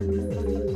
Música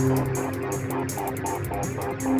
Thank you.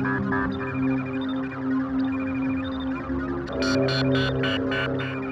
Thank you.